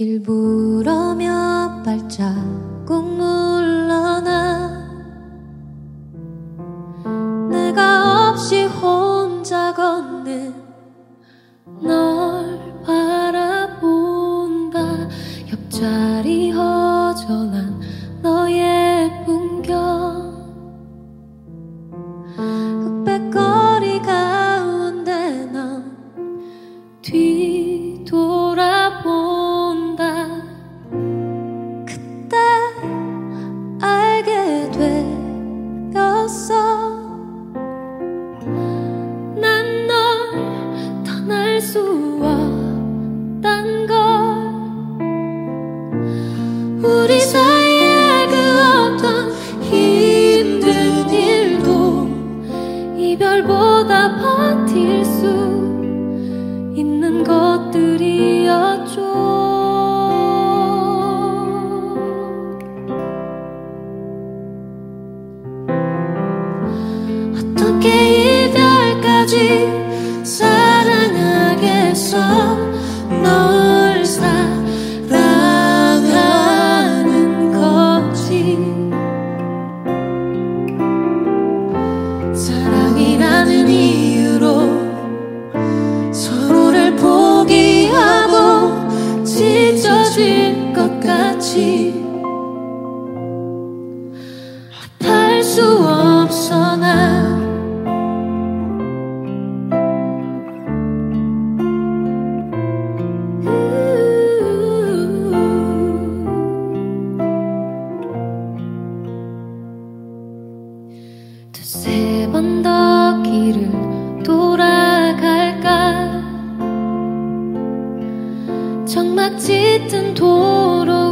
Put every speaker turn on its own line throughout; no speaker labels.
일부러 몇 발자국 물러나 내가 없이 혼자 걷는 널 우리 사이에 그 어떤 힘든 일도 이별보다 버틸 수 있는 것들이었죠. 어떻게 이별까지 사랑하겠어 같이 아파할 수 없어 난 두세 번 더 길을 돌아갈까? 정막 짙은 도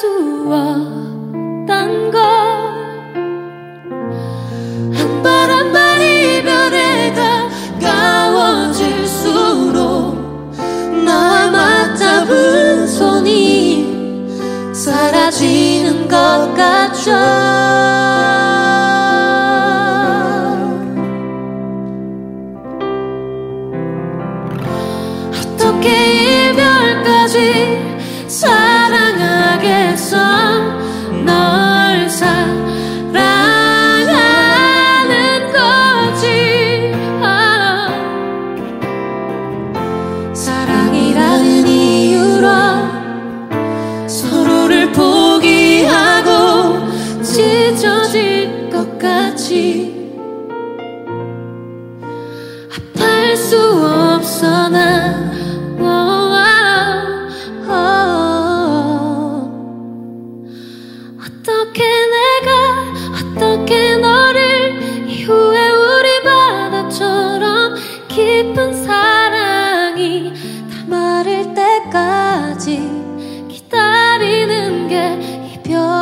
수 없단 걸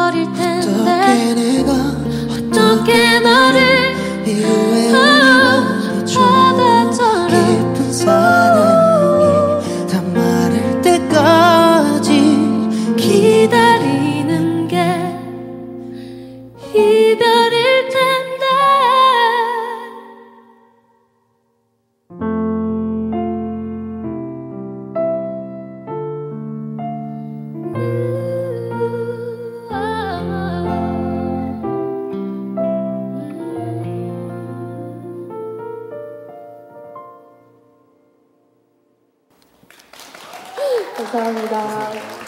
이별일 텐데
어떻게 내가
어떻게 너를
이후에 바다처럼 깊은 사랑이 다 마를 때까지
기다리는 게 이별
감사합니다.